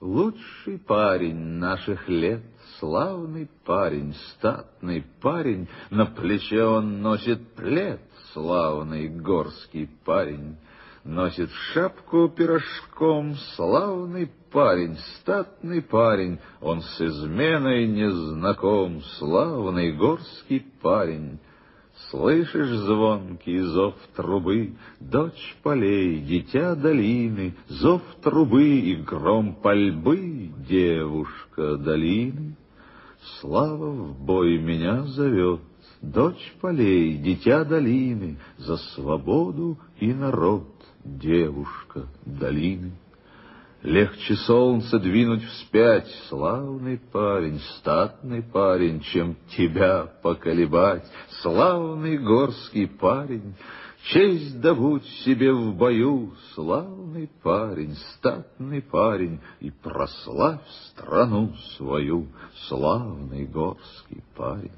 Лучший парень наших лет, славный парень, статный парень, На плече он носит плед, славный горский парень. Носит шапку пирожком, славный парень, статный парень, Он с изменой не знаком, славный горский парень. Слышишь звонкий зов трубы, Дочь полей, дитя долины, Зов трубы и гром пальбы, Девушка долины. Слава в бой меня зовет, Дочь полей, дитя долины, За свободу и народ, Девушка долины. Легче солнце двинуть вспять, славный парень, статный парень, чем тебя поколебать, славный горский парень. Честь добудь себе в бою, славный парень, статный парень, и прославь страну свою, славный горский парень.